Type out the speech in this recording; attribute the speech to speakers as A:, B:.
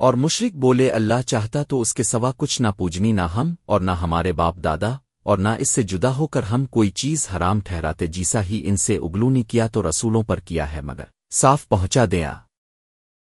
A: اور مشرق بولے، اللہ چاہتا تو اس کے سوا کچھ نہ پوجنی، نہ ہم اور نہ ہمارے باپ دادا اور نہ اس سے جدا ہو کر ہم کوئی چیز حرام ٹھہراتے، جیسا ہی ان سے اگلو نہیں کیا تو رسولوں پر کیا ہے، مگر صاف پہنچا دیا